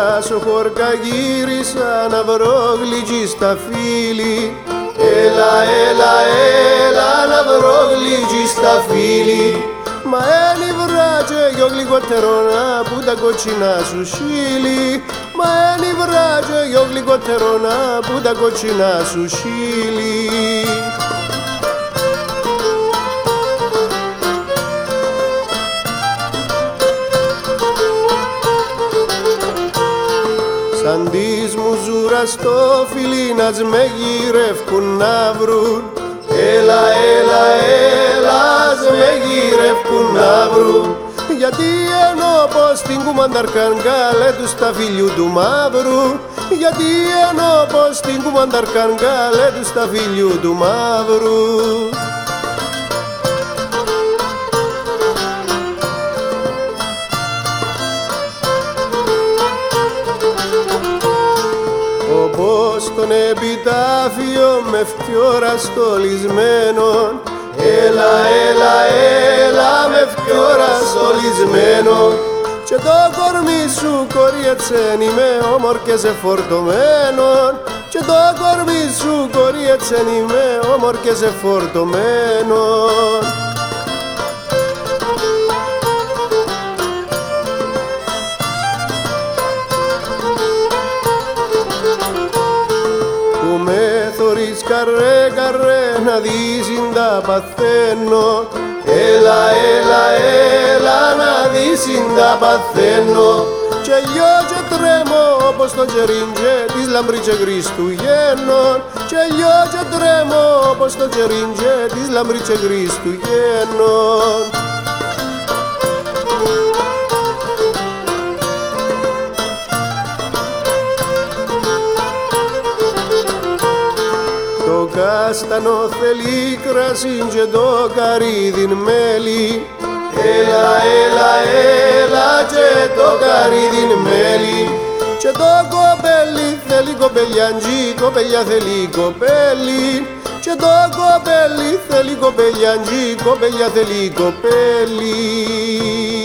Πάσο χορκά γύρισα να βρω γλυκή στα φίλη Έλα, έλα, έλα να βρω γλυκή στα φίλη Μα ένι βράτσε γιο γλυκότερόνα που τα κοτσινά σου σίλη Μα ένι βράτσε γιο γλυκότερόνα που τα κοτσινά σου σίλη Σαν της μου ζούρα στο φιλί να με γυρεύκουν να βρουν. Έλα, έλα, έλα, με γυρεύκουν να βρουν. Γιατί ενώ πως την κουμανταρκάν καλέ τους στα φιλιού του μαύρου. Γιατί ενώ πως την κουμανταρκάν καλέ τους στα φιλιού του μαύρου Όπως τον επιτάφιο με φτιόρα στολισμένο Έλα, έλα, έλα με φτιόρα στολισμένο και το κορμί σου κοριετσένι με όμορκες εφορτωμένο και το κορμί σου κοριετσένι με όμορκες εφορτωμένο θωρείς καρέ καρέ να δεις τα παθαίνω. Έλα, έλα, έλα να δεις τα παθαίνω. Και λιώ και τρέμω όπως το τζερίντζε της λαμπρίτσε Χριστουγέννων και λιώ και τρέμω όπως το τζερίντζε της λαμπρίτσε Χριστουγέννων κάστανο θέλει κρασί και το καρύδιν μέλι. Έλα, έλα, έλα και το καρύδιν μέλι. Και το κοπέλι θέλει κοπελιάντζι, κοπελιά θέλει κοπέλι. Και το κοπέλι θέλει κοπελιάντζι, κοπελιά θέλει κοπέλι